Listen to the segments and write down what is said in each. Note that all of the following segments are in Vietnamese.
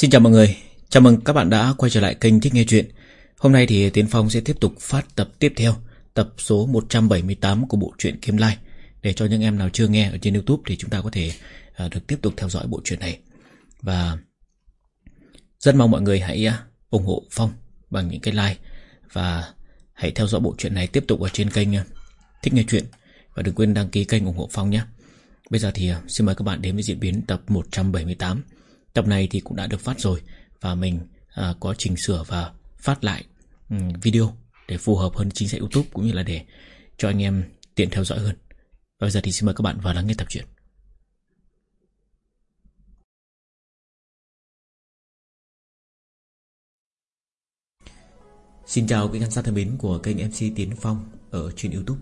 Xin chào mọi người, chào mừng các bạn đã quay trở lại kênh Thích Nghe Chuyện. Hôm nay thì Tiến Phong sẽ tiếp tục phát tập tiếp theo Tập số 178 của bộ truyện Kiếm Lai. Để cho những em nào chưa nghe ở trên Youtube Thì chúng ta có thể uh, được tiếp tục theo dõi bộ truyện này. Và rất mong mọi người hãy uh, ủng hộ Phong bằng những cái like Và hãy theo dõi bộ truyện này tiếp tục ở trên kênh uh, Thích Nghe Chuyện. Và đừng quên đăng ký kênh ủng hộ Phong nhé. Bây giờ thì xin mời các bạn đến với diễn biến tập 178 Tập này thì cũng đã được phát rồi Và mình à, có chỉnh sửa và phát lại um, video Để phù hợp hơn chính sách Youtube Cũng như là để cho anh em tiện theo dõi hơn. Và bây giờ thì xin mời các bạn vào lắng nghe tập truyện. Xin chào quý khán giả thân mến của kênh MC Tiến Phong ở trên Youtube.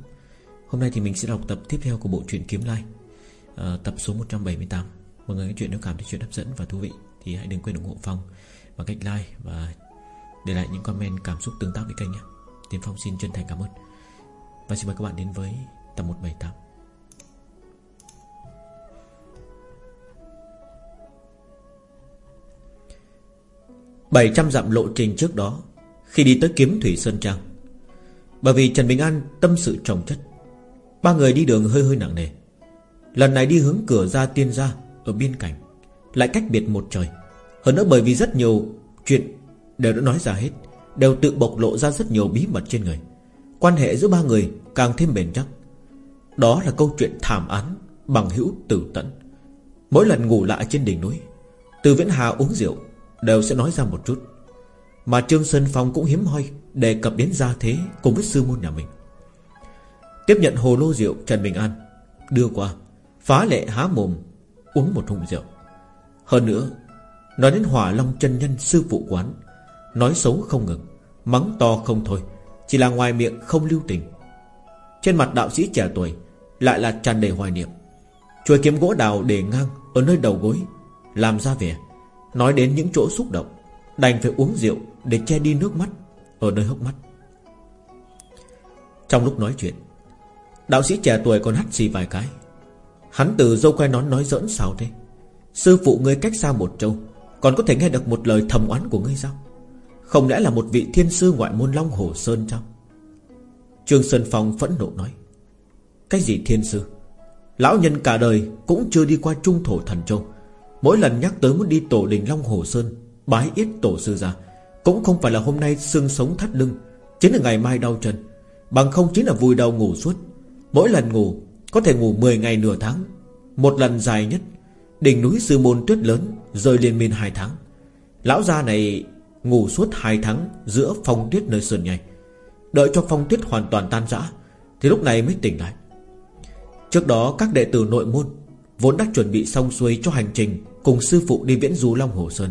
Hôm nay thì mình sẽ đọc tập tiếp theo của bộ truyện Kiếm Lai à, Tập số 178 Mọi người nghe chuyện nếu cảm thấy chuyện hấp dẫn và thú vị Thì hãy đừng quên ủng hộ Phong Bằng cách like và để lại những comment cảm xúc tương tác với kênh nhé. Tiến Phong xin chân thành cảm ơn. Và xin mời các bạn đến với tập 178 700 dặm lộ trình trước đó, Khi đi tới kiếm Thủy Sơn Trang, Bởi vì Trần Bình An tâm sự trọng chất, Ba người đi đường hơi hơi nặng nề. Lần này đi hướng cửa ra tiên gia ở biên cảnh Lại cách biệt một trời. Hơn nữa bởi vì rất nhiều chuyện Đều đã nói ra hết, Đều tự bộc lộ ra rất nhiều bí mật trên người. Quan hệ giữa ba người càng thêm bền chắc. Đó là câu chuyện thảm án Bằng hữu tử tận. Mỗi lần ngủ lại trên đỉnh núi, Từ Viễn Hà uống rượu Đều sẽ nói ra một chút. Mà Trương Sơn Phong cũng hiếm hoi Đề cập đến gia thế cùng với sư môn nhà mình. Tiếp nhận hồ lô rượu Trần Bình An Đưa qua, Phá lệ há mồm Uống một hùng rượu. Hơn nữa, Nói đến hỏa long chân nhân sư phụ quán, Nói xấu không ngừng, Mắng to không thôi, Chỉ là ngoài miệng không lưu tình. Trên mặt đạo sĩ trẻ tuổi Lại là tràn đầy hoài niệm. Chuôi kiếm gỗ đào để ngang Ở nơi đầu gối, Làm ra vẻ, Nói đến những chỗ xúc động, Đành phải uống rượu để che đi nước mắt Ở nơi hốc mắt. Trong lúc nói chuyện, Đạo sĩ trẻ tuổi còn hắt xì vài cái Hắn từ dâu quay nón nói giỡn sao thế. Sư phụ ngươi cách xa một châu, Còn có thể nghe được một lời thầm oán của ngươi sao? Không lẽ là một vị thiên sư ngoại môn Long Hồ Sơn sao? Trương Sơn Phong phẫn nộ nói. Cái gì thiên sư? Lão nhân cả đời cũng chưa đi qua trung thổ thần châu. Mỗi lần nhắc tới muốn đi tổ đình Long Hồ Sơn, Bái yết tổ sư ra, Cũng không phải là hôm nay xương sống thắt lưng, Chính là ngày mai đau chân. Bằng không chính là vùi đầu ngủ suốt. Mỗi lần ngủ có thể ngủ 10 ngày nửa tháng, Một lần dài nhất. Đỉnh núi sư môn tuyết lớn, Rơi liên miên 2 tháng. Lão gia này ngủ suốt 2 tháng Giữa phong tuyết nơi sườn nhảy Đợi cho phong tuyết hoàn toàn tan rã, Thì lúc này mới tỉnh lại. Trước đó, các đệ tử nội môn Vốn đã chuẩn bị xong xuôi cho hành trình Cùng sư phụ đi viễn du Long Hồ Sơn,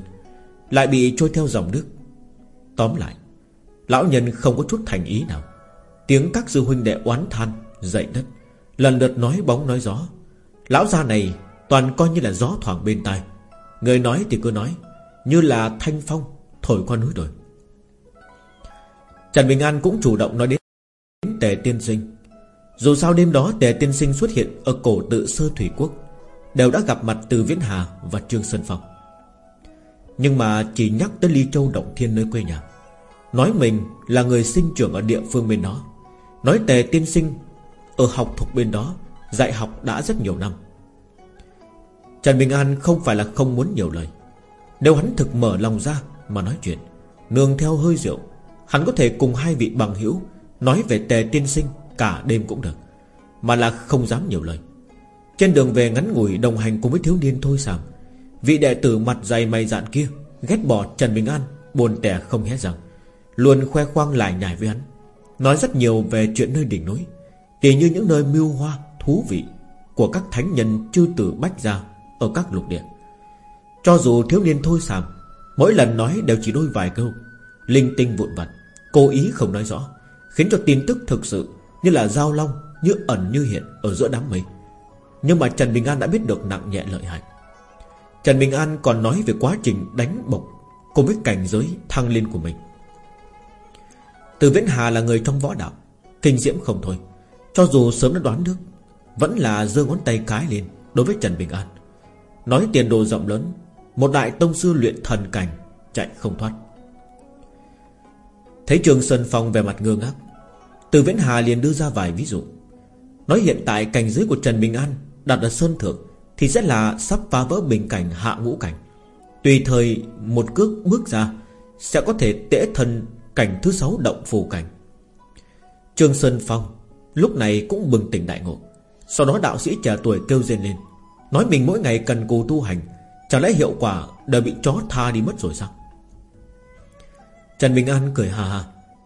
Lại bị trôi theo dòng nước. Tóm lại, Lão nhân không có chút thành ý nào. Tiếng các sư huynh đệ oán than, Dậy đất. Lần lượt nói bóng nói gió. Lão gia này toàn coi như là gió thoảng bên tai. Người nói thì cứ nói, Như là thanh phong Thổi qua núi đồi. Trần Bình An cũng chủ động nói đến Tề tiên sinh. Dù sao đêm đó Tề tiên sinh xuất hiện Ở cổ tự sơ thủy quốc, Đều đã gặp mặt từ Viễn Hà và Trương Sơn Phong. Nhưng mà chỉ nhắc tới Ly Châu Động Thiên nơi quê nhà. Nói mình là người sinh trưởng ở địa phương bên đó. Nói Tề tiên sinh ở học thuộc bên đó, Dạy học đã rất nhiều năm. Trần Bình An không phải là không muốn nhiều lời. Nếu hắn thực mở lòng ra Mà nói chuyện, Nương theo hơi rượu, Hắn có thể cùng hai vị bằng hữu Nói về tề tiên sinh cả đêm cũng được, Mà là không dám nhiều lời. Trên đường về ngắn ngủi đồng hành cùng với thiếu niên thôi sàm Vị đệ tử mặt dày mày dạn kia Ghét bỏ Trần Bình An, Buồn tẻ không hé rằng Luôn khoe khoang lại nhảy với hắn, Nói rất nhiều về chuyện nơi đỉnh núi. Tỉ như những nơi mưu hoa, Thú vị Của các thánh nhân chư tử bách gia Ở các lục địa. Cho dù thiếu niên thôi sàm Mỗi lần nói đều chỉ đôi vài câu. Linh tinh vụn vặt, Cố ý không nói rõ, Khiến cho tin tức thực sự Như là giao long, Như ẩn như hiện Ở giữa đám mây. Nhưng mà Trần Bình An đã biết được nặng nhẹ lợi hại. Trần Bình An còn nói về quá trình đánh bộc Cùng với cảnh giới thăng lên của mình. Từ Viễn Hà là người trong võ đạo, Kinh diễm không thôi cho dù sớm đã đoán được, Vẫn là giơ ngón tay cái lên Đối với Trần Bình An. Nói tiền đồ rộng lớn, Một đại tông sư luyện thần cảnh Chạy không thoát. Thấy Trường Sơn Phong về mặt ngơ ngác, Từ Viễn Hà liền đưa ra vài ví dụ. Nói hiện tại cảnh giới của Trần Bình An Đặt ở Sơn Thượng Thì sẽ là sắp phá vỡ bình cảnh hạ ngũ cảnh. Tùy thời một cước bước ra, Sẽ có thể tễ thân cảnh thứ sáu động phù cảnh. Trương Sơn Phong Lúc này cũng bừng tỉnh đại ngộ. Sau đó đạo sĩ trẻ tuổi kêu rên lên. Nói mình mỗi ngày cần cù tu hành, Chẳng lẽ hiệu quả đều bị chó tha đi mất rồi sao? Trần Bình An cười hà hà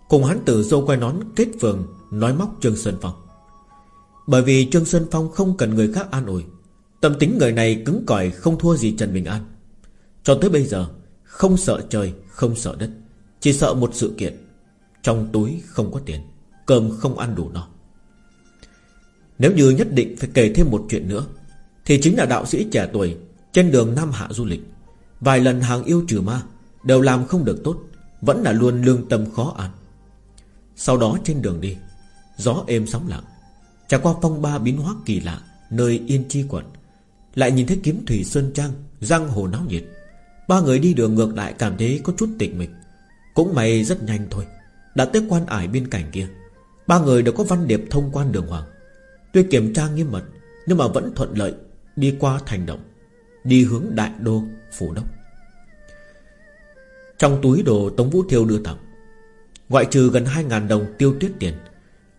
Cùng hắn tử dâu quay nón kết phường Nói móc Trương Sơn Phong. Bởi vì Trương Sơn Phong không cần người khác an ủi, Tâm tính người này cứng cỏi Không thua gì Trần Bình An. Cho tới bây giờ, Không sợ trời, không sợ đất, Chỉ sợ một sự kiện, Trong túi không có tiền, Cơm không ăn đủ no. Nếu như nhất định phải kể thêm một chuyện nữa, Thì chính là đạo sĩ trẻ tuổi Trên đường Nam Hạ du lịch. Vài lần hàng yêu trừ ma Đều làm không được tốt, Vẫn là luôn lương tâm khó an. Sau đó trên đường đi, Gió êm sóng lặng, Trải qua phong ba biến hóa kỳ lạ Nơi yên chi quận, Lại nhìn thấy kiếm thủy sơn trang, Giang hồ náo nhiệt. Ba người đi đường ngược lại cảm thấy có chút tịch mịch, Cũng may rất nhanh thôi, Đã tới quan ải bên cạnh kia. Ba người đều có văn điệp thông quan đường hoàng. Tuy kiểm tra nghiêm mật, Nhưng mà vẫn thuận lợi Đi qua thành động, Đi hướng đại đô, phủ đốc. Trong túi đồ Tống Vũ Thiêu đưa tặng, Ngoại trừ gần 2.000 đồng tiêu tuyết tiền,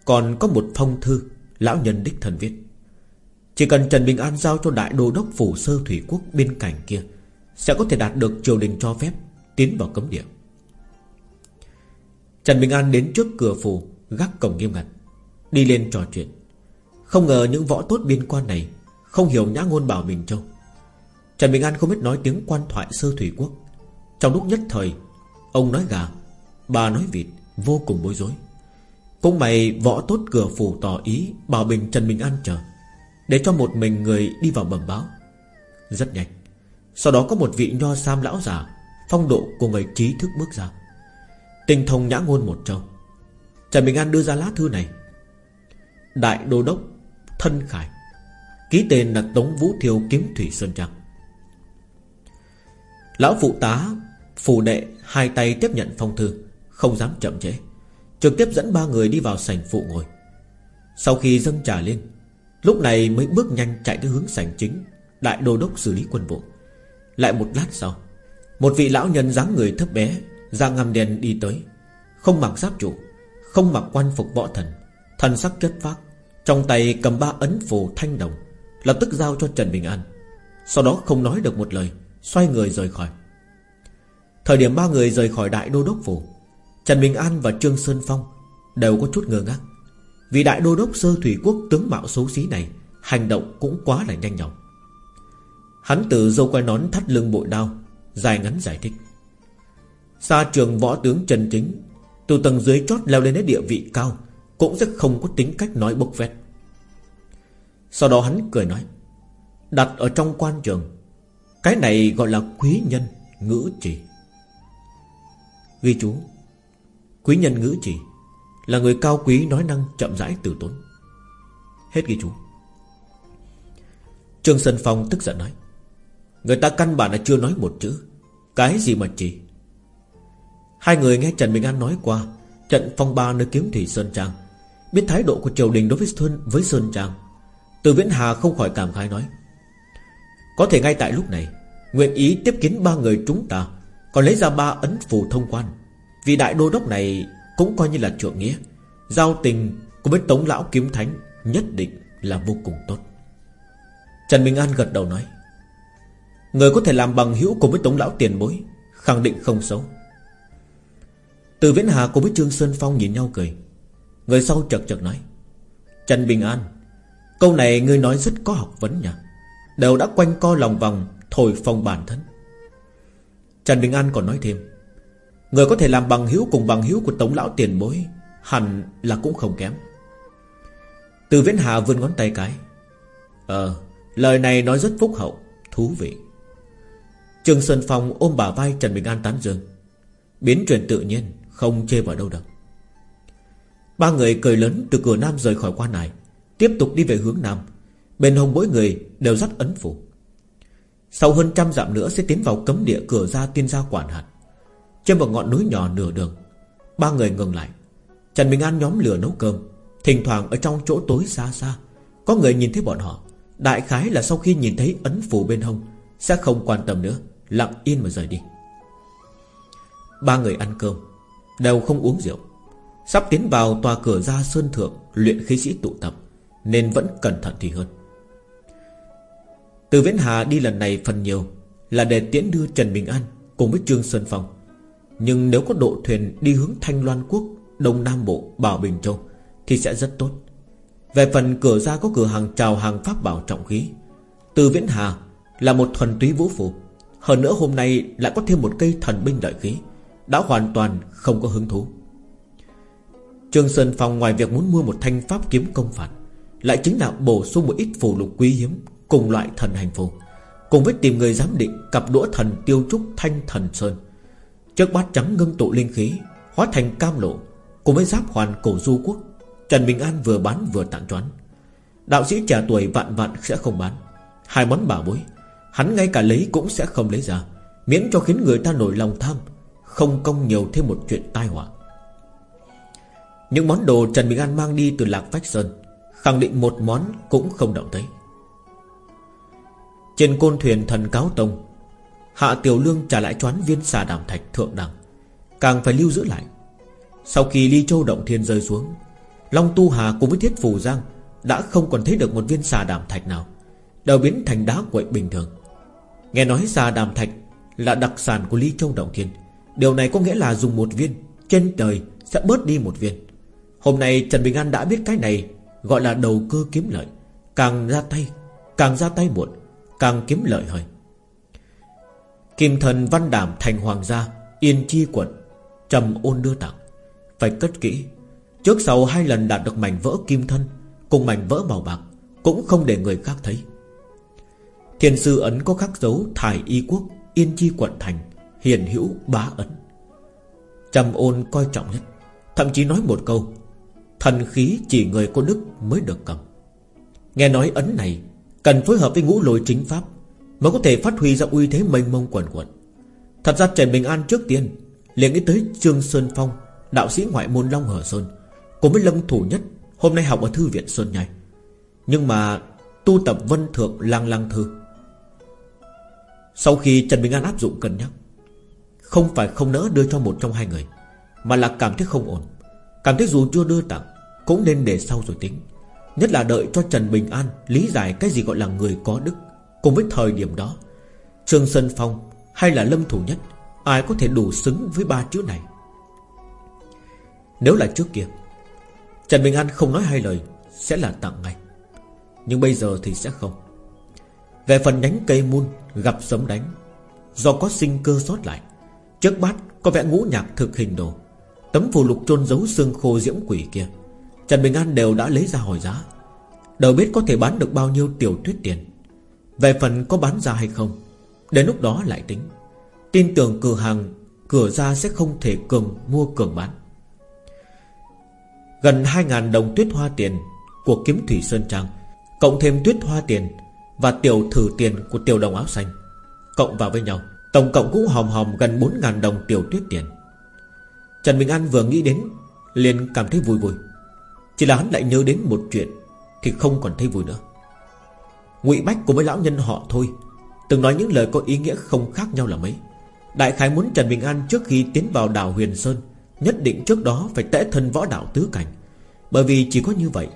Còn có một phong thư Lão nhân đích thần viết. Chỉ cần Trần Bình An giao cho đại đô đốc phủ sơ thủy quốc bên cạnh kia, Sẽ có thể đạt được triều đình cho phép, Tiến vào cấm địa. Trần Bình An đến trước cửa phủ, Gác cổng nghiêm ngặt, Đi lên trò chuyện. Không ngờ những võ tốt biên quan này Không hiểu nhã ngôn bảo Bình Châu Trần Bình An không biết nói tiếng quan thoại sơ thủy quốc. Trong lúc nhất thời, Ông nói gà, Bà nói vịt, Vô cùng bối rối. Cũng mày võ tốt cửa phủ tỏ ý Bảo Bình Trần Bình An chờ, Để cho một mình người đi vào bẩm báo. Rất nhanh, Sau đó có một vị nho sam lão già, Phong độ của người trí thức bước ra. Tình thông nhã ngôn một châu. Trần Bình An đưa ra lá thư này. Đại Đô Đốc Thân Khải. Ký tên là Tống Vũ Thiêu Kiếm Thủy Sơn Trang. Lão phụ tá, Phù đệ, hai tay tiếp nhận phong thư, Không dám chậm trễ, Trực tiếp dẫn ba người đi vào sảnh phụ ngồi. Sau khi dâng trà lên, Lúc này mới bước nhanh chạy tới hướng sảnh chính, Đại đô đốc xử lý quân vụ. Lại một lát sau, Một vị lão nhân dáng người thấp bé ra ngăm đèn đi tới, Không mặc giáp trụ, Không mặc quan phục võ thần Thần sắc chất phác trong tay cầm ba ấn phù thanh đồng, Lập tức giao cho Trần Bình An. Sau đó không nói được một lời, Xoay người rời khỏi. Thời điểm ba người rời khỏi đại đô đốc phủ, Trần Bình An và Trương Sơn Phong Đều có chút ngơ ngác. Vì đại đô đốc sơ thủy quốc tướng mạo xấu xí này, Hành động cũng quá là nhanh nhọc Hắn từ dâu quay nón thắt lưng bội đao, Dài ngắn giải thích. Xa trường võ tướng Trần Chính, Từ tầng dưới chót leo lên đến địa vị cao cũng rất không có tính cách nói bốc vét. Sau đó hắn cười nói, Đặt ở trong quan trường, Cái này gọi là quý nhân ngữ trì. Ghi chú, Quý nhân ngữ trì Là người cao quý nói năng chậm rãi từ tốn. Hết ghi chú. Trương Sơn Phong tức giận nói, Người ta căn bản là chưa nói một chữ, Cái gì mà chỉ Hai người nghe Trần Bình An nói qua, Trận phong ba nơi kiếm thủy Sơn Trang Biết thái độ của triều đình đối với Sơn, với Sơn Trang. Từ Viễn Hà không khỏi cảm khái nói Có thể ngay tại lúc này Nguyện ý tiếp kiến ba người chúng ta Còn lấy ra ba ấn phù thông quan. Vì đại đô đốc này Cũng coi như là trượng nghĩa Giao tình cùng với tống lão kiếm thánh Nhất định là vô cùng tốt. Trần minh An gật đầu nói Người có thể làm bằng hữu cùng với tống lão tiền bối Khẳng định không xấu. Từ Viễn Hà cùng với Trương Sơn Phong nhìn nhau cười Người sau chật chật nói, Trần Bình An, Câu này ngươi nói rất có học vấn nhỉ Đều đã quanh co lòng vòng, Thổi phòng bản thân. Trần Bình An còn nói thêm, Người có thể làm bằng hữu cùng bằng hữu của Tống Lão tiền bối Hẳn là cũng không kém. Từ Viễn Hà vươn ngón tay cái Ờ Lời này nói rất phúc hậu, Thú vị. Trương Sơn Phong ôm bà vai Trần Bình An tán dương, Biến chuyển tự nhiên, không chê vào đâu được. Ba người cười lớn từ cửa nam rời khỏi quan này, Tiếp tục đi về hướng nam. Bên hông mỗi người đều dắt ấn phủ. Sau hơn trăm dặm nữa sẽ tiến vào cấm địa cửa ra tiên gia quản hạt. Trên một ngọn núi nhỏ nửa đường, Ba người ngừng lại. Trần Bình An nhóm lửa nấu cơm. Thỉnh thoảng ở trong chỗ tối xa xa, Có người nhìn thấy bọn họ. Đại khái là sau khi nhìn thấy ấn phủ bên hông, Sẽ không quan tâm nữa, Lặng yên mà rời đi. Ba người ăn cơm, Đều không uống rượu. Sắp tiến vào tòa cửa ra sơn thượng Luyện khí sĩ tụ tập Nên vẫn cẩn thận thì hơn. Từ Viễn Hà đi lần này phần nhiều Là để tiễn đưa Trần Bình An Cùng với Trương Sơn Phong. Nhưng nếu có độ thuyền đi hướng Thanh Loan Quốc Đông Nam Bộ, Bảo Bình Châu Thì sẽ rất tốt. Về phần cửa ra có cửa hàng trào hàng pháp bảo trọng khí Từ Viễn Hà Là một thuần túy vũ phù Hơn nữa hôm nay lại có thêm một cây thần binh lợi khí Đã hoàn toàn không có hứng thú. Trương Sơn Phong ngoài việc muốn mua một thanh pháp kiếm công phạt, Lại chính là bổ sung một ít phù lục quý hiếm Cùng loại thần hành phù, Cùng với tìm người giám định Cặp đũa thần tiêu trúc thanh thần sơn. Trước bát trắng ngưng tụ linh khí, Hóa thành cam lộ, Cùng với giáp hoàn cổ du quốc, Trần Bình An vừa bán vừa tặng choán. Đạo sĩ trẻ tuổi vạn vạn sẽ không bán, Hai món bảo bối, Hắn ngay cả lấy cũng sẽ không lấy ra, Miễn cho khiến người ta nổi lòng tham, Không công nhiều thêm một chuyện tai họa. Những món đồ Trần Bình An mang đi từ Lạc Phách Sơn, Khẳng định một món cũng không động tới. Trên côn thuyền thần cáo tông, Hạ Tiểu Lương trả lại choán viên xà đàm thạch thượng đẳng, Càng phải lưu giữ lại. Sau khi ly châu động thiên rơi xuống, Long Tu Hà cùng với Thiết Phù Giang Đã không còn thấy được một viên xà đàm thạch nào, Đều biến thành đá quậy bình thường. Nghe nói xà đàm thạch Là đặc sản của Ly Châu Động Thiên, Điều này có nghĩa là dùng một viên Trên trời sẽ bớt đi một viên. Hôm nay Trần Bình An đã biết cái này, Gọi là đầu cơ kiếm lợi. Càng ra tay, Càng ra tay muộn, Càng kiếm lợi hơn. Kim thần văn đảm thành hoàng gia, Yên chi quận, Trầm ôn đưa tặng Phải cất kỹ, Trước sau hai lần đạt được mảnh vỡ kim thân Cùng mảnh vỡ màu bạc Cũng không để người khác thấy. Thiên sư ấn có khắc dấu Thải y quốc, Yên chi quận thành, Hiền hữu bá ấn. Trầm ôn coi trọng nhất, Thậm chí nói một câu Thần khí chỉ người có đức mới được cầm. Nghe nói ấn này Cần phối hợp với ngũ lôi chính pháp Mới có thể phát huy ra uy thế mênh mông quần quần Thật ra Trần Bình An trước tiên liền nghĩ tới Trương Sơn Phong, Đạo sĩ ngoại môn Long Hở Sơn, Cùng với Lâm Thủ Nhất, Hôm nay học ở Thư viện Sơn Nhai. Nhưng mà tu tập vân thượng lang lang thư, Sau khi Trần Bình An áp dụng cân nhắc, Không phải không nỡ đưa cho một trong hai người, Mà là cảm thấy không ổn. Cảm thấy dù chưa đưa tặng cũng nên để sau rồi tính. Nhất là đợi cho Trần Bình An Lý giải cái gì gọi là người có đức. Cùng với thời điểm đó, Trương Sơn Phong hay là Lâm Thủ Nhất, Ai có thể đủ xứng với ba chữ này? Nếu là trước kia, Trần Bình An không nói hai lời Sẽ là tặng ngay. Nhưng bây giờ thì sẽ không. Về phần nhánh cây muôn Gặp sấm đánh, Do có sinh cơ sót lại, Trước bát có vẽ ngũ nhạc thực hình đồ. Tấm phù lục trôn giấu xương khô diễm quỷ kia. Trần Bình An đều đã lấy ra hỏi giá. Đâu biết có thể bán được bao nhiêu tiểu tuyết tiền. Về phần có bán ra hay không, Đến lúc đó lại tính. Tin tưởng cửa hàng, Cửa ra sẽ không thể cường mua cường bán. Gần 2.000 đồng tuyết hoa tiền Của kiếm thủy Sơn Trang, Cộng thêm tuyết hoa tiền Và tiểu thử tiền của tiểu đồng áo xanh, Cộng vào với nhau, Tổng cộng cũng hòm hòm gần 4.000 đồng tiểu tuyết tiền. Trần Bình An vừa nghĩ đến, liền cảm thấy vui vui. Chỉ là hắn lại nhớ đến một chuyện Thì không còn thấy vui nữa. Ngụy Bách cùng với lão nhân họ thôi, Từng nói những lời có ý nghĩa không khác nhau là mấy. Đại khái muốn Trần Bình An trước khi tiến vào đảo Huyền Sơn, Nhất định trước đó phải tẽ thân võ đạo tứ cảnh. Bởi vì chỉ có như vậy,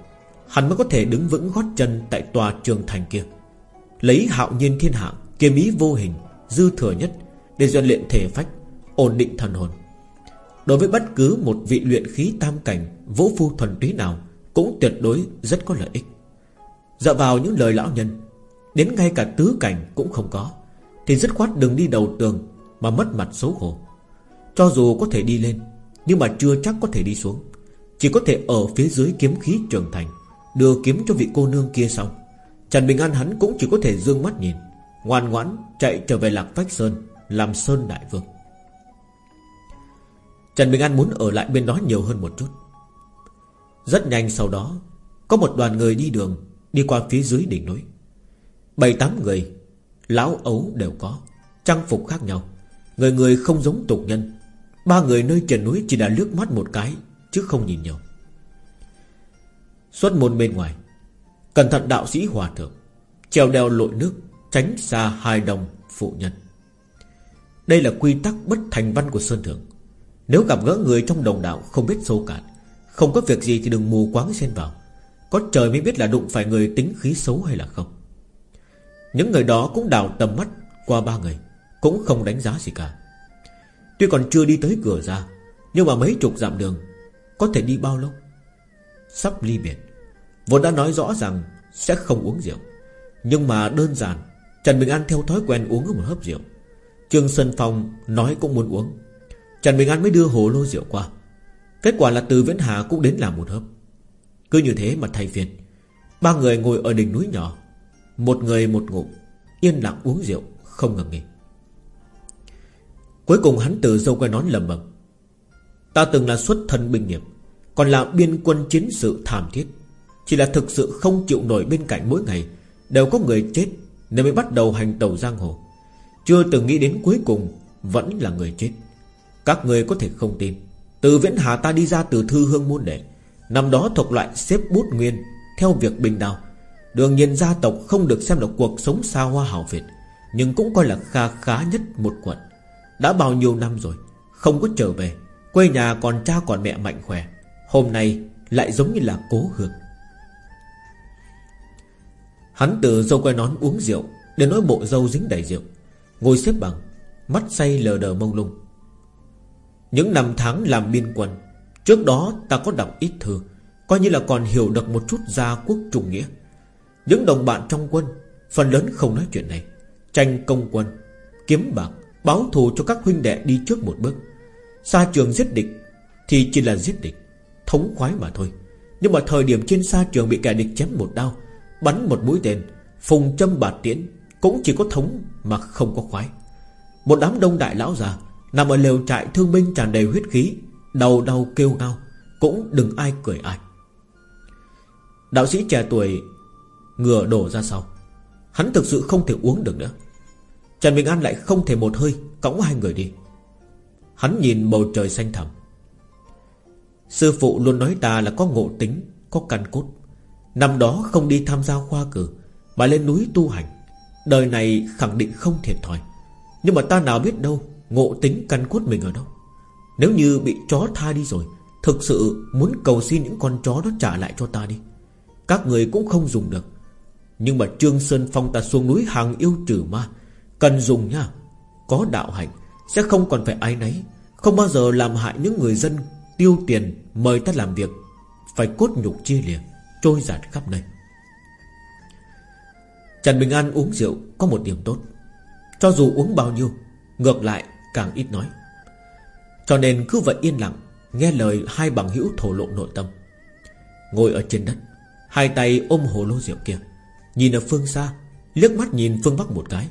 Hắn mới có thể đứng vững gót chân Tại tòa trường thành kia. Lấy hạo nhiên thiên hạ, Kiếm ý vô hình, Dư thừa nhất Để rèn luyện thể phách, Ổn định thần hồn. Đối với bất cứ một vị luyện khí tam cảnh, Vũ phu thuần túy nào, Cũng tuyệt đối rất có lợi ích. Dựa vào những lời lão nhân, Đến ngay cả tứ cảnh cũng không có, Thì dứt khoát đừng đi đầu tường Mà mất mặt xấu hổ. Cho dù có thể đi lên, Nhưng mà chưa chắc có thể đi xuống. Chỉ có thể ở phía dưới kiếm khí trưởng thành, Đưa kiếm cho vị cô nương kia xong Trần Bình An hắn cũng chỉ có thể dương mắt nhìn, Ngoan ngoãn chạy trở về Lạc Phách Sơn, Làm Sơn Đại Vương. Trần Bình An muốn ở lại bên đó nhiều hơn một chút. Rất nhanh sau đó, Có một đoàn người đi đường, Đi qua phía dưới đỉnh núi. Bảy tám người, Lão ấu đều có, Trang phục khác nhau. Người người không giống tục nhân. Ba người nơi trần núi chỉ đã lướt mắt một cái, Chứ không nhìn nhau Xuất môn bên ngoài, Cẩn thận đạo sĩ hòa thượng Treo đeo lội nước, Tránh xa hai đồng phụ nhân. Đây là quy tắc bất thành văn của Sơn Thượng. Nếu gặp gỡ người trong đồng đạo Không biết sâu cạn, Không có việc gì thì đừng mù quáng xen vào. Có trời mới biết là đụng phải người tính khí xấu hay là không. Những người đó cũng đào tầm mắt Qua ba người, Cũng không đánh giá gì cả. Tuy còn chưa đi tới cửa ra, Nhưng mà mấy chục dặm đường, Có thể đi bao lâu? Sắp ly biệt. Vốn đã nói rõ rằng Sẽ không uống rượu. Nhưng mà đơn giản, Trần Bình An theo thói quen uống một hớp rượu. Trương Sơn Phong nói cũng muốn uống. Trần Bình An mới đưa hồ lô rượu qua. Kết quả là từ Viễn Hà cũng đến làm một hớp. Cứ như thế mà thay phiên. Ba người ngồi ở đỉnh núi nhỏ. Một người một ngụm, Yên lặng uống rượu, Không ngừng nghỉ. Cuối cùng hắn từ dâu quay nón lầm bầm. Ta từng là xuất thân binh nghiệp, Còn là biên quân chiến sự thảm thiết. Chỉ là thực sự không chịu nổi bên cạnh mỗi ngày, Đều có người chết Nên mới bắt đầu hành tàu giang hồ. Chưa từng nghĩ đến cuối cùng Vẫn là người chết. Các người có thể không tin. Từ viễn hà ta đi ra từ thư hương môn đệ. Năm đó thuộc loại xếp bút nguyên, Theo việc bình đào. Đương nhiên gia tộc không được xem là cuộc sống xa hoa hảo Việt, Nhưng cũng coi là kha khá nhất một quận. Đã bao nhiêu năm rồi, Không có trở về, Quê nhà còn cha còn mẹ mạnh khỏe, Hôm nay lại giống như là cố hương. Hắn từ dâu quay nón uống rượu Để nói bộ dâu dính đầy rượu, Ngồi xếp bằng, Mắt say lờ đờ mông lung. Những năm tháng làm biên quân Trước đó ta có đọc ít thư, Coi như là còn hiểu được một chút gia quốc trùng nghĩa. Những đồng bạn trong quân, Phần lớn không nói chuyện này, Tranh công quân, Kiếm bạc, Báo thù cho các huynh đệ đi trước một bước. Xa trường giết địch Thì chỉ là giết địch, Thống khoái mà thôi. Nhưng mà thời điểm trên xa trường bị kẻ địch chém một đao, Bắn một mũi tên, Phùng châm bạt tiễn, Cũng chỉ có thống mà không có khoái. Một đám đông đại lão già Nằm ở lều trại thương binh tràn đầy huyết khí Đầu đau kêu ngao Cũng đừng ai cười ai. Đạo sĩ trẻ tuổi Ngừa đổ ra sau. Hắn thực sự không thể uống được nữa. Trần Bình An lại không thể một hơi Cõng hai người đi. Hắn nhìn bầu trời xanh thẳm. Sư phụ luôn nói ta là có ngộ tính, Có căn cốt. Năm đó không đi tham gia khoa cử, Mà lên núi tu hành. Đời này khẳng định không thiệt thòi. Nhưng mà ta nào biết đâu Ngộ tính căn cốt mình ở đâu? Nếu như bị chó tha đi rồi, Thực sự muốn cầu xin những con chó đó trả lại cho ta đi. Các người cũng không dùng được. Nhưng mà Trương Sơn Phong ta xuống núi hàng yêu trừ ma, Cần dùng nha. Có đạo hạnh, Sẽ không còn phải ai nấy Không bao giờ làm hại những người dân Tiêu tiền mời ta làm việc. Phải cốt nhục chia liền Trôi giạt khắp nơi. Trần Bình An uống rượu Có một điểm tốt. Cho dù uống bao nhiêu, Ngược lại càng ít nói. Cho nên cứ vậy yên lặng, Nghe lời hai bằng hữu thổ lộ nội tâm. Ngồi ở trên đất, Hai tay ôm hồ lô rượu kia, Nhìn ở phương xa, Liếc mắt nhìn phương Bắc một cái,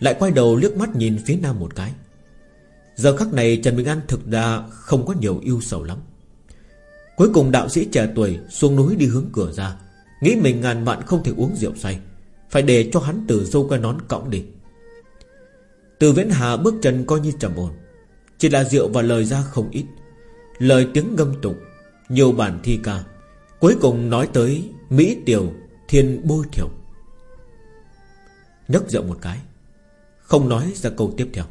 Lại quay đầu liếc mắt nhìn phía Nam một cái. Giờ khắc này Trần Bình An thực ra Không có nhiều yêu sầu lắm. Cuối cùng đạo sĩ trẻ tuổi xuống núi đi hướng cửa ra, Nghĩ mình ngàn vạn không thể uống rượu say, Phải để cho hắn từ dâu qua nón cõng đi. Từ Viễn Hà bước chân coi như trầm ổn. Chỉ là rượu và lời ra không ít. Lời tiếng ngâm tục Nhiều bản thi ca. Cuối cùng nói tới Mỹ Tiểu Thiên Bôi Thiểu. Nhấc rượu một cái, Không nói ra câu tiếp theo.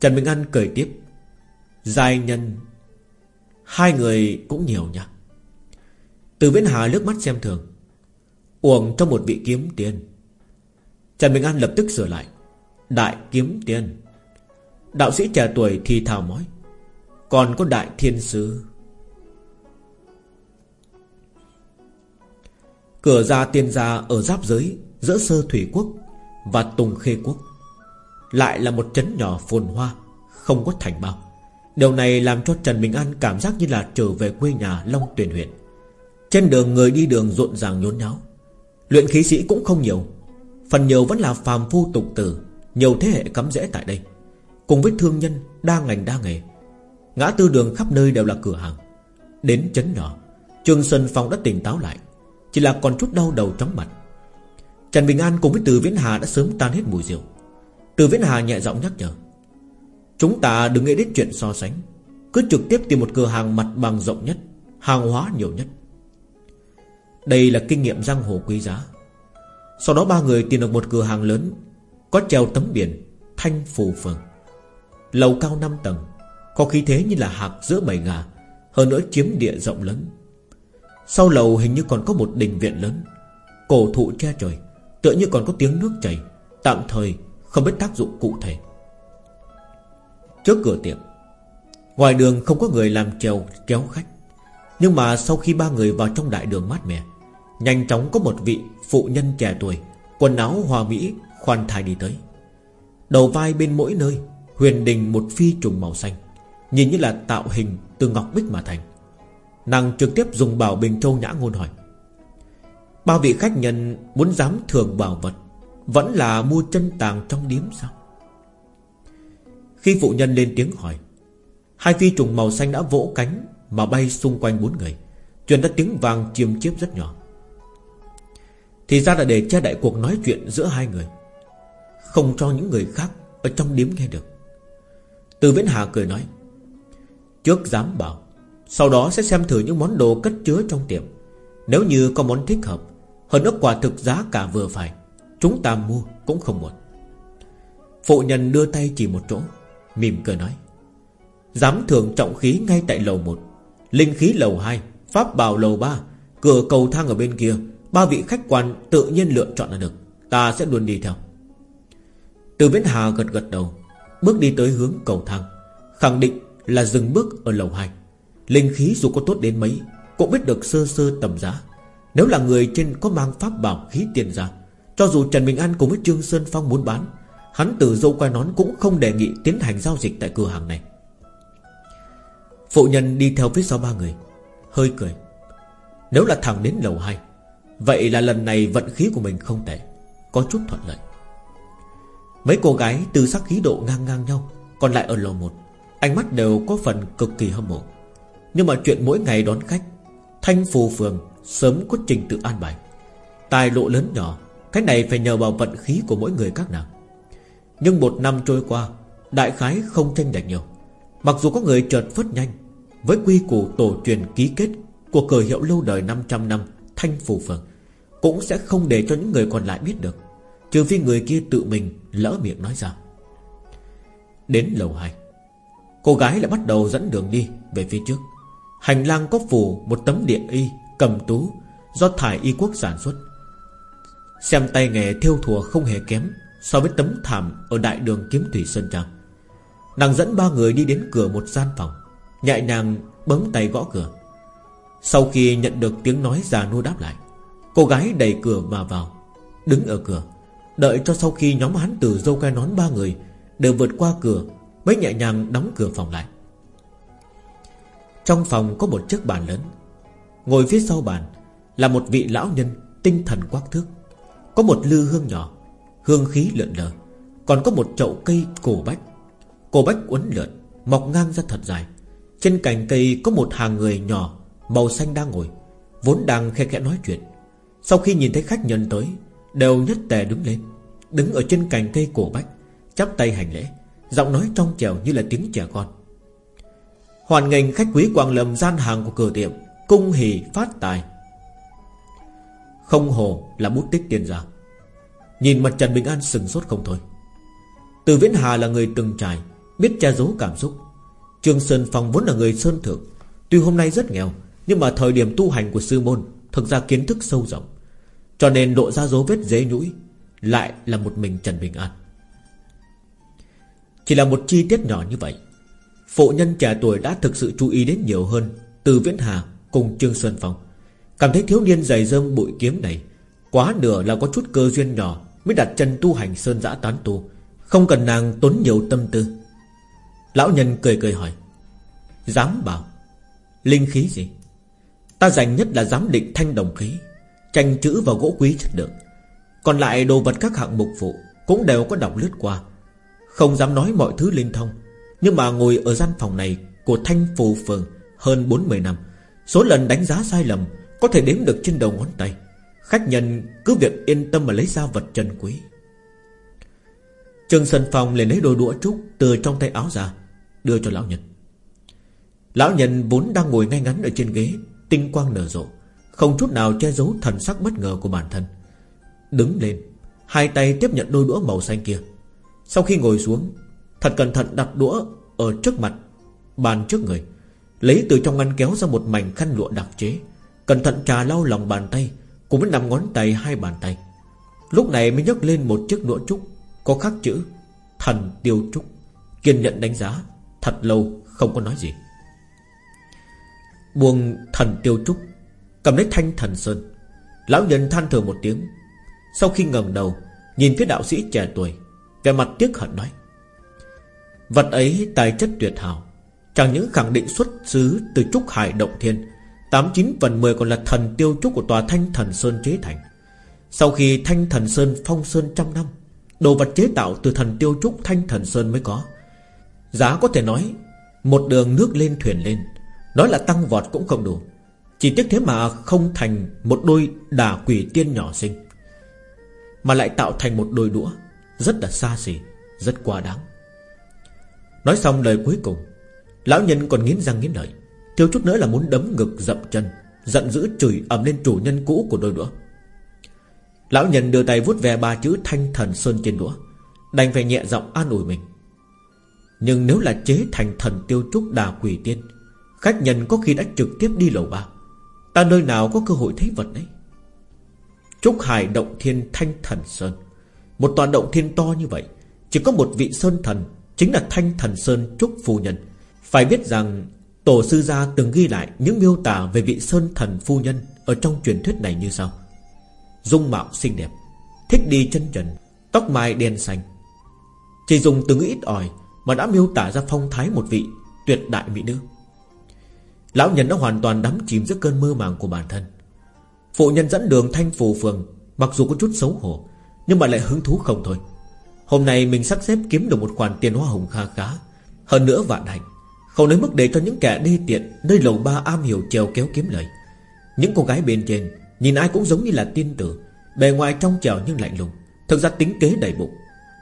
Trần Bình An cười tiếp. Giai nhân, Hai người cũng nhiều nha. Từ Viễn Hà lướt mắt xem thường. Uổng trong một vị kiếm tiền. Trần Bình An lập tức sửa lại. Đại kiếm tiền Đạo sĩ trẻ tuổi thì thào nói Còn có đại thiên sứ. Cửa ra tiên gia ở giáp giới Giữa sơ thủy quốc Và tùng khê quốc. Lại là một trấn nhỏ phồn hoa, Không có thành bao. Điều này làm cho Trần Bình An cảm giác như là trở về quê nhà Long Tuyền huyện. Trên đường người đi đường rộn ràng nhốn nháo. Luyện khí sĩ cũng không nhiều, Phần nhiều vẫn là phàm phu tục tử. Nhiều thế hệ cắm rễ tại đây. Cùng với thương nhân, đa ngành, đa nghề. Ngã tư đường khắp nơi đều là cửa hàng. Đến chấn nhỏ, Trương Xuân Phong đã tỉnh táo lại. Chỉ là còn chút đau đầu chóng mặt. Trần Bình An cùng với Từ Viễn Hà đã sớm tan hết mùi rượu. Từ Viễn Hà nhẹ giọng nhắc nhở, Chúng ta đừng nghĩ đến chuyện so sánh. Cứ trực tiếp tìm một cửa hàng mặt bằng rộng nhất, Hàng hóa nhiều nhất. Đây là kinh nghiệm giang hồ quý giá. Sau đó ba người tìm được một cửa hàng lớn có treo tấm biển Thanh Phù Phường. Lầu cao 5 tầng, Có khí thế như là hạc giữa bầy gà Hơn nữa chiếm địa rộng lớn. Sau lầu hình như còn có một đình viện lớn, Cổ thụ che trời, Tựa như còn có tiếng nước chảy, Tạm thời không biết tác dụng cụ thể. Trước cửa tiệm, Ngoài đường không có người làm trèo kéo khách, Nhưng mà sau khi ba người vào trong đại đường mát mẻ, Nhanh chóng có một vị phụ nhân trẻ tuổi, Quần áo hòa mỹ khoan thai đi tới. Đầu vai bên mỗi nơi, Huyền đình một phi trùng màu xanh, Nhìn như là tạo hình từ ngọc bích mà thành. Nàng trực tiếp dùng bảo bình châu nhã ngôn hỏi. Bao vị khách nhân muốn dám thường bảo vật, Vẫn là mua chân tàng trong điếm sao? Khi phụ nhân lên tiếng hỏi, Hai phi trùng màu xanh đã vỗ cánh Mà bay xung quanh bốn người, Truyền ra tiếng vàng chiêm chiếp rất nhỏ. Thì ra là để che đậy cuộc nói chuyện giữa hai người. Không cho những người khác Ở trong điếm nghe được. Từ Viễn Hà cười nói, Trước dám bảo, Sau đó sẽ xem thử những món đồ cất chứa trong tiệm. Nếu như có món thích hợp, hơn nữa quả thực giá cả vừa phải, Chúng ta mua cũng không muộn. Phụ nhân đưa tay chỉ một chỗ, Mỉm cười nói, dám thưởng trọng khí ngay tại lầu 1 Linh khí lầu 2 Pháp bảo lầu 3 Cửa cầu thang ở bên kia, Ba vị khách quan tự nhiên lựa chọn là được, Ta sẽ luôn đi theo. Từ Viễn Hà gật gật đầu, Bước đi tới hướng cầu thang, Khẳng định là dừng bước ở lầu 2 Linh khí dù có tốt đến mấy, Cũng biết được sơ sơ tầm giá. Nếu là người trên có mang pháp bảo khí tiền ra, Cho dù Trần Bình An cùng với Trương Sơn Phong muốn bán, Hắn từ dâu quai nón cũng không đề nghị tiến hành giao dịch tại cửa hàng này. Phụ nhân đi theo phía sau ba người, Hơi cười. Nếu là thẳng đến lầu 2 Vậy là lần này vận khí của mình không tệ, Có chút thuận lợi. Mấy cô gái từ sắc khí độ ngang ngang nhau, Còn lại ở lầu 1 Ánh mắt đều có phần cực kỳ hâm mộ. Nhưng mà chuyện mỗi ngày đón khách, Thanh phù phường Sớm có trình tự an bài. Tài lộ lớn nhỏ, Cái này phải nhờ vào vận khí của mỗi người các nàng Nhưng một năm trôi qua, Đại khái không tranh giành nhiều. Mặc dù có người chợt phất nhanh, Với quy củ tổ truyền ký kết Của cờ hiệu lâu đời 500 năm Thanh Phù Phường, Cũng sẽ không để cho những người còn lại biết được. Trừ phi người kia tự mình lỡ miệng nói ra. Đến lầu 2 Cô gái lại bắt đầu dẫn đường đi Về phía trước. Hành lang có phủ một tấm điện y Cầm tú Do thải y quốc sản xuất. Xem tay nghề thiêu thùa không hề kém So với tấm thảm Ở đại đường kiếm thủy Sơn Trang. Nàng dẫn ba người đi đến cửa một gian phòng. Nhẹ nhàng bấm tay gõ cửa. Sau khi nhận được tiếng nói già nua đáp lại, Cô gái đẩy cửa mà vào, Đứng ở cửa. Đợi cho sau khi nhóm hắn tử dâu cai nón ba người Đều vượt qua cửa, Mới nhẹ nhàng đóng cửa phòng lại. Trong phòng có một chiếc bàn lớn. Ngồi phía sau bàn Là một vị lão nhân tinh thần quắc thước. Có một lư hương nhỏ, Hương khí lượn lờ. Còn có một chậu cây cổ bách. Cổ bách uốn lượn, Mọc ngang ra thật dài. Trên cành cây có một hàng người nhỏ, Màu xanh đang ngồi, Vốn đang khe khẽ nói chuyện. Sau khi nhìn thấy khách nhân tới Đều nhất tề đứng lên, Đứng ở trên cành cây cổ bách, Chắp tay hành lễ, Giọng nói trong trèo như là tiếng trẻ con. Hoàn nghênh khách quý quang lâm gian hàng của cửa tiệm, Cung hỷ phát tài. Không hồ là bút tích tiền giả. Nhìn mặt Trần Bình An sừng sốt không thôi. Từ Viễn Hà là người từng trải, Biết che giấu cảm xúc. Trương Sơn Phong vốn là người sơn thượng, Tuy hôm nay rất nghèo, Nhưng mà thời điểm tu hành của sư môn, Thực ra kiến thức sâu rộng. Cho nên lộ ra dấu vết dế nhũi Lại là một mình Trần Bình An. Chỉ là một chi tiết nhỏ như vậy, Phụ nhân trẻ tuổi đã thực sự chú ý đến nhiều hơn Từ Viễn Hà cùng Trương Xuân Phong. Cảm thấy thiếu niên dày dơm bụi kiếm này Quá nửa là có chút cơ duyên nhỏ Mới đặt chân tu hành sơn giã tán tu, Không cần nàng tốn nhiều tâm tư. Lão nhân cười cười hỏi, Dám bảo, Linh khí gì? Ta dành nhất là dám định thanh đồng khí. Tranh chữ và gỗ quý chất lượng. Còn lại đồ vật các hạng mục phụ Cũng đều có đọc lướt qua. Không dám nói mọi thứ linh thông, Nhưng mà ngồi ở gian phòng này Của thanh phù phường hơn 40 năm, Số lần đánh giá sai lầm Có thể đếm được trên đầu ngón tay. Khách nhân cứ việc yên tâm mà lấy ra vật trân quý. Trương Sơn Phong liền lấy đôi đũa trúc Từ trong tay áo ra, Đưa cho lão nhân. Lão nhân vốn đang ngồi ngay ngắn ở trên ghế, Tinh quang nở rộ. Không chút nào che giấu thần sắc bất ngờ của bản thân. Đứng lên, Hai tay tiếp nhận đôi đũa màu xanh kia. Sau khi ngồi xuống, Thật cẩn thận đặt đũa ở trước mặt, Bàn trước người, Lấy từ trong ngăn kéo ra một mảnh khăn lụa đặc chế, Cẩn thận trà lau lòng bàn tay Cùng với nằm ngón tay hai bàn tay. Lúc này mới nhấc lên một chiếc đũa trúc, Có khắc chữ Thần tiêu trúc, Kiên nhận đánh giá, Thật lâu không có nói gì. Buông thần tiêu trúc Cầm lấy thanh thần sơn. Lão nhân than thở một tiếng. Sau khi ngẩng đầu, Nhìn phía đạo sĩ trẻ tuổi Về mặt tiếc hận nói, Vật ấy tài chất tuyệt hảo. Chẳng những khẳng định xuất xứ từ Trúc Hải Động Thiên, tám chín phần mười còn là thần tiêu trúc của tòa Thanh Thần Sơn chế thành. Sau khi Thanh Thần Sơn phong sơn trăm năm, Đồ vật chế tạo từ thần tiêu trúc Thanh Thần Sơn mới có. Giá có thể nói, Một đường nước lên thuyền lên, Nói là tăng vọt cũng không đủ. Chỉ tiếc thế mà không thành Một đôi đà quỷ tiên nhỏ xinh, Mà lại tạo thành một đôi đũa Rất là xa xỉ, Rất quá đáng. Nói xong lời cuối cùng, Lão nhân còn nghiến răng nghiến lợi, Thiếu chút nữa là muốn đấm ngực dậm chân, Giận dữ chửi ầm lên chủ nhân cũ của đôi đũa. Lão nhân đưa tay vuốt về ba chữ thanh thần sơn trên đũa, Đành phải nhẹ giọng an ủi mình. Nhưng nếu là chế thành thần tiêu trúc đà quỷ tiên, Khách nhân có khi đã trực tiếp đi lầu ba. Ta nơi nào có cơ hội thấy vật đấy? Trúc Hải Động Thiên Thanh Thần Sơn. Một toàn động thiên to như vậy, Chỉ có một vị sơn thần, Chính là Thanh Thần Sơn Trúc Phu Nhân. Phải biết rằng, Tổ sư gia từng ghi lại những miêu tả về vị sơn thần phu nhân Ở trong truyền thuyết này như sau. Dung mạo xinh đẹp, Thích đi chân trần, Tóc mai đen xanh. Chỉ dùng từng ít ỏi Mà đã miêu tả ra phong thái một vị Tuyệt đại mỹ nữ. Lão nhân đã hoàn toàn đắm chìm giữa cơn mơ màng của bản thân. Phụ nhân dẫn đường thanh phù phường, Mặc dù có chút xấu hổ, Nhưng mà lại hứng thú không thôi. Hôm nay mình sắp xếp kiếm được một khoản tiền hoa hồng kha khá, Hơn nữa vạn hạnh. Không đến mức để cho những kẻ đê tiện, Nơi lầu ba am hiểu trèo kéo kiếm lời. Những cô gái bên trên, Nhìn ai cũng giống như là tiên tử Bề ngoài trong trèo nhưng lạnh lùng, Thực ra tính kế đầy bụng.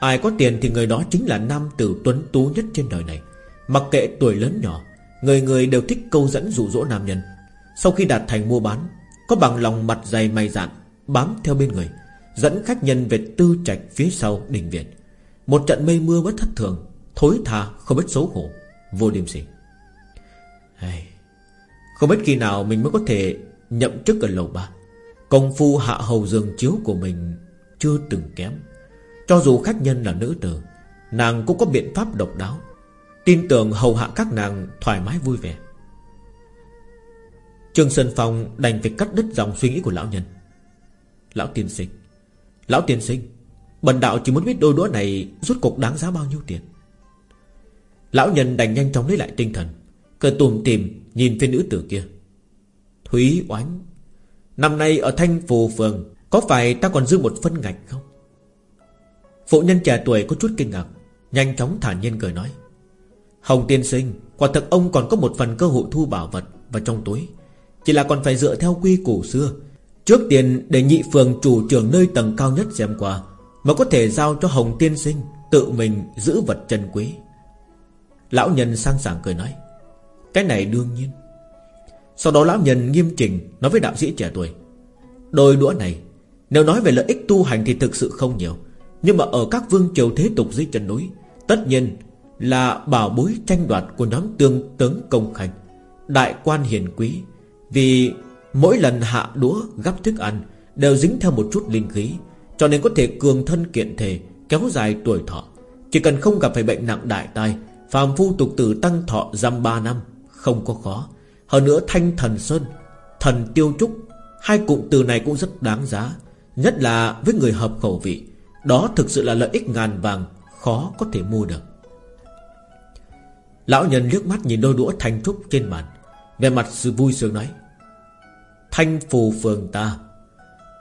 Ai có tiền thì người đó chính là nam tử tuấn tú nhất trên đời này, Mặc kệ tuổi lớn nhỏ. Người người đều thích câu dẫn rủ rỗ nam nhân. Sau khi đạt thành mua bán Có bằng lòng mặt dày mày dạn Bám theo bên người Dẫn khách nhân về tư trạch phía sau đình viện. Một trận mây mưa bất thất thường Thối tha không biết xấu hổ Vô liêm sỉ hey, Không biết khi nào mình mới có thể Nhậm chức ở lầu ba. Công phu hạ hầu giường chiếu của mình Chưa từng kém. Cho dù khách nhân là nữ tử Nàng cũng có biện pháp độc đáo. Tin tưởng hầu hạ các nàng thoải mái vui vẻ. Trương Sơn Phong đành phải cắt đứt dòng suy nghĩ của lão nhân. Lão tiên sinh, Lão tiên sinh, Bần đạo chỉ muốn biết đôi đũa này Rút cục đáng giá bao nhiêu tiền? Lão nhân đành nhanh chóng lấy lại tinh thần, Cờ tùm tìm nhìn phía nữ tử kia. Thúy oánh, Năm nay ở Thanh Phù Phường, Có phải ta còn dư một phân ngạch không? Phụ nhân trẻ tuổi có chút kinh ngạc, Nhanh chóng thản nhiên cười nói. Hồng tiên sinh, Quả thật ông còn có một phần cơ hội thu bảo vật Vào trong túi. Chỉ là còn phải dựa theo quy củ xưa. Trước tiên, để nhị phường chủ trưởng nơi tầng cao nhất xem qua, Mà có thể giao cho Hồng tiên sinh Tự mình giữ vật trần quý. Lão nhân sang sảng cười nói, Cái này đương nhiên. Sau đó lão nhân nghiêm chỉnh Nói với đạo sĩ trẻ tuổi, Đôi đũa này, Nếu nói về lợi ích tu hành thì thực sự không nhiều, Nhưng mà ở các vương triều thế tục dưới chân núi, Tất nhiên là bảo bối tranh đoạt của nhóm tương tướng công khanh, Đại quan hiền quý, Vì mỗi lần hạ đũa, gắp thức ăn Đều dính theo một chút linh khí, Cho nên có thể cường thân kiện thể, Kéo dài tuổi thọ. Chỉ cần không gặp phải bệnh nặng đại tai, phàm phu tục tử tăng thọ dăm ba năm, Không có khó. Hơn nữa thanh thần sơn, Thần tiêu trúc, Hai cụm từ này cũng rất đáng giá, Nhất là với người hợp khẩu vị. Đó thực sự là lợi ích ngàn vàng, Khó có thể mua được. Lão nhân liếc mắt nhìn đôi đũa thanh trúc trên bàn. Về mặt sự vui sướng nói, Thanh phù phường ta,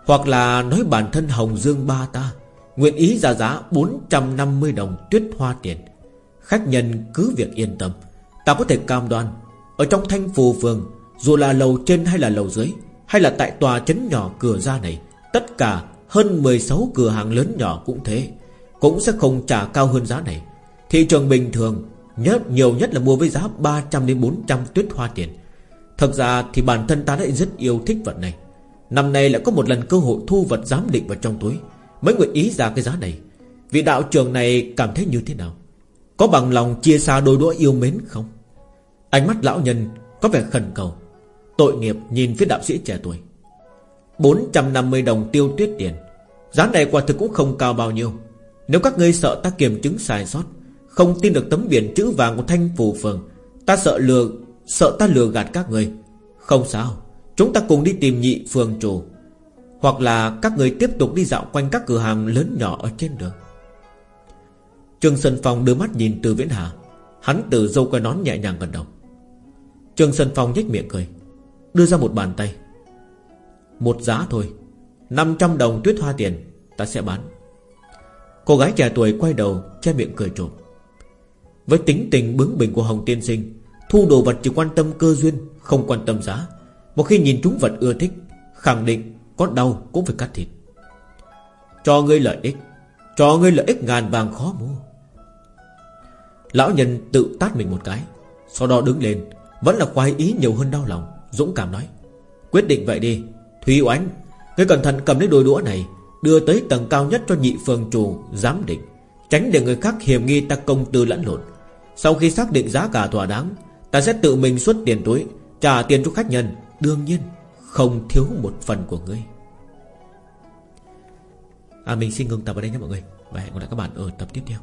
Hoặc là nói bản thân Hồng Dương ba ta, Nguyện ý ra giá 450 đồng tuyết hoa tiền. Khách nhân cứ việc yên tâm, Ta có thể cam đoan, Ở trong thanh phù phường, Dù là lầu trên hay là lầu dưới, Hay là tại tòa chấn nhỏ cửa ra này, Tất cả hơn 16 cửa hàng lớn nhỏ cũng thế, Cũng sẽ không trả cao hơn giá này. Thị trường bình thường nhất Nhiều nhất là mua với giá 300 đến 400 tuyết hoa tiền. Thật ra thì bản thân ta đã rất yêu thích vật này. Năm nay lại có một lần cơ hội thu vật giám định vào trong túi. Mới nguyện ý ra cái giá này. Vị đạo trưởng này cảm thấy như thế nào? Có bằng lòng chia xa đôi đũa yêu mến không? Ánh mắt lão nhân Có vẻ khẩn cầu. Tội nghiệp nhìn phía đạo sĩ trẻ tuổi. 450 đồng tiêu tuyết tiền. Giá này quả thực cũng không cao bao nhiêu. Nếu các ngươi sợ ta kiểm chứng sai sót không tin được tấm biển chữ vàng của thanh phù phường. Ta sợ lừa, Sợ ta lừa gạt các người. Không sao, Chúng ta cùng đi tìm nhị phường chủ. Hoặc là các người tiếp tục đi dạo quanh các cửa hàng lớn nhỏ ở trên đường. Trương Sơn Phong đưa mắt nhìn từ Viễn Hà. Hắn từ dâu quay nón nhẹ nhàng gần đầu. Trương Sơn Phong nhếch miệng cười, Đưa ra một bàn tay. Một giá thôi 500 đồng tuyết hoa tiền, Ta sẽ bán. Cô gái trẻ tuổi quay đầu, che miệng cười trộm. Với tính tình bướng bỉnh của Hồng Tiên Sinh, Thu đồ vật chỉ quan tâm cơ duyên, Không quan tâm giá. Một khi nhìn chúng vật ưa thích, Khẳng định có đau cũng phải cắt thịt. Cho ngươi lợi ích, Cho ngươi lợi ích ngàn vàng khó mua. Lão nhân tự tát mình một cái, Sau đó đứng lên, Vẫn là khoái ý nhiều hơn đau lòng, Dũng cảm nói, Quyết định vậy đi, Thúy Oánh, Ngươi cẩn thận cầm lấy đôi đũa này, Đưa tới tầng cao nhất cho nhị phường chủ Giám định. Tránh để người khác hiểm nghi ta công tư lẫn lộn. Sau khi xác định giá cả thỏa đáng, Ta sẽ tự mình xuất tiền túi, Trả tiền cho khách nhân. Đương nhiên, không thiếu một phần của ngươi. À mình xin ngừng tập ở đây nhé mọi người. Và hẹn gặp lại các bạn ở tập tiếp theo.